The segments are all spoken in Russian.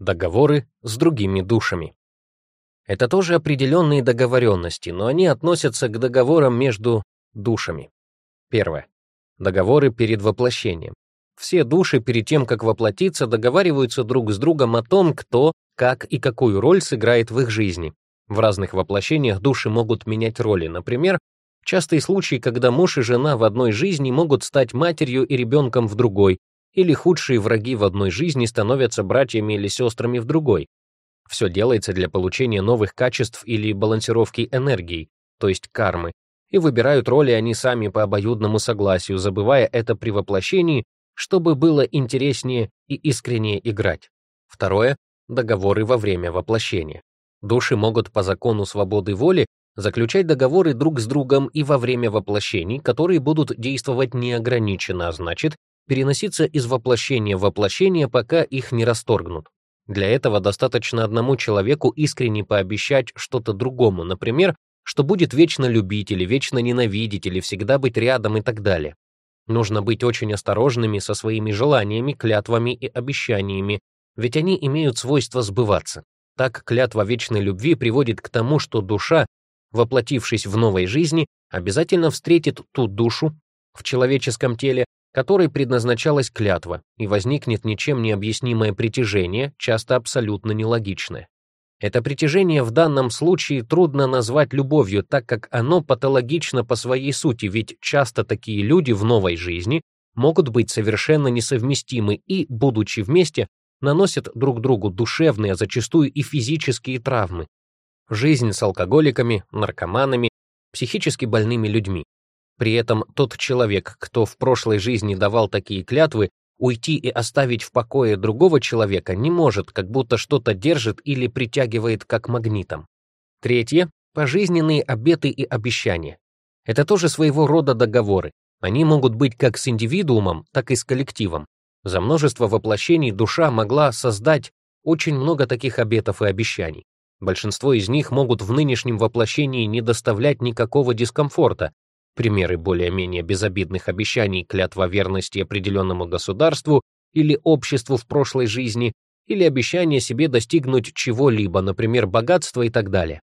договоры с другими душами. Это тоже определенные договоренности, но они относятся к договорам между душами. Первое. Договоры перед воплощением. Все души перед тем, как воплотиться, договариваются друг с другом о том, кто, как и какую роль сыграет в их жизни. В разных воплощениях души могут менять роли. Например, частые случаи, когда муж и жена в одной жизни могут стать матерью и ребенком в другой, или худшие враги в одной жизни становятся братьями или сестрами в другой. Все делается для получения новых качеств или балансировки энергии, то есть кармы, и выбирают роли они сами по обоюдному согласию, забывая это при воплощении, чтобы было интереснее и искреннее играть. Второе — договоры во время воплощения. Души могут по закону свободы воли заключать договоры друг с другом и во время воплощений, которые будут действовать неограниченно, а значит, переноситься из воплощения в воплощение, пока их не расторгнут. Для этого достаточно одному человеку искренне пообещать что-то другому, например, что будет вечно любить или вечно ненавидеть или всегда быть рядом и так далее. Нужно быть очень осторожными со своими желаниями, клятвами и обещаниями, ведь они имеют свойство сбываться. Так клятва вечной любви приводит к тому, что душа, воплотившись в новой жизни, обязательно встретит ту душу в человеческом теле, которой предназначалась клятва, и возникнет ничем не объяснимое притяжение, часто абсолютно нелогичное. Это притяжение в данном случае трудно назвать любовью, так как оно патологично по своей сути, ведь часто такие люди в новой жизни могут быть совершенно несовместимы и, будучи вместе, наносят друг другу душевные, а зачастую и физические травмы. Жизнь с алкоголиками, наркоманами, психически больными людьми. При этом тот человек, кто в прошлой жизни давал такие клятвы, уйти и оставить в покое другого человека не может, как будто что-то держит или притягивает как магнитом. Третье — пожизненные обеты и обещания. Это тоже своего рода договоры. Они могут быть как с индивидуумом, так и с коллективом. За множество воплощений душа могла создать очень много таких обетов и обещаний. Большинство из них могут в нынешнем воплощении не доставлять никакого дискомфорта, примеры более-менее безобидных обещаний, клятва верности определенному государству или обществу в прошлой жизни, или обещание себе достигнуть чего-либо, например, богатства и так далее.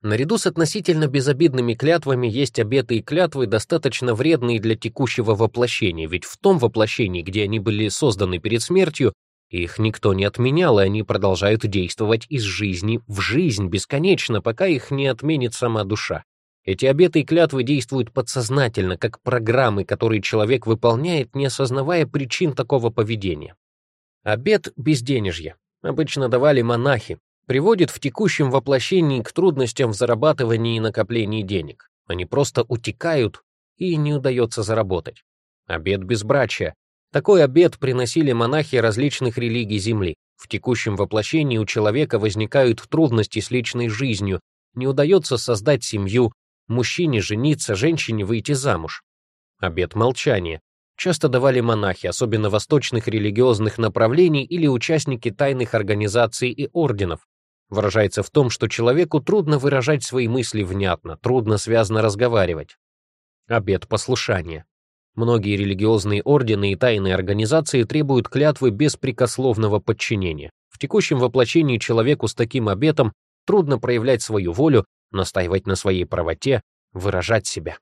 Наряду с относительно безобидными клятвами есть обеты и клятвы, достаточно вредные для текущего воплощения, ведь в том воплощении, где они были созданы перед смертью, их никто не отменял, и они продолжают действовать из жизни в жизнь бесконечно, пока их не отменит сама душа. Эти обеты и клятвы действуют подсознательно, как программы, которые человек выполняет, не осознавая причин такого поведения. Обет безденежья обычно давали монахи, приводит в текущем воплощении к трудностям в зарабатывании и накоплении денег. Они просто утекают и не удается заработать. Обет безбрачия. Такой обет приносили монахи различных религий Земли. В текущем воплощении у человека возникают трудности с личной жизнью, не удается создать семью, мужчине жениться, женщине выйти замуж. Обет молчания. Часто давали монахи, особенно восточных религиозных направлений или участники тайных организаций и орденов. Выражается в том, что человеку трудно выражать свои мысли внятно, трудно связно разговаривать. Обет послушания. Многие религиозные ордены и тайные организации требуют клятвы беспрекословного подчинения. В текущем воплощении человеку с таким обетом трудно проявлять свою волю, настаивать на своей правоте, выражать себя.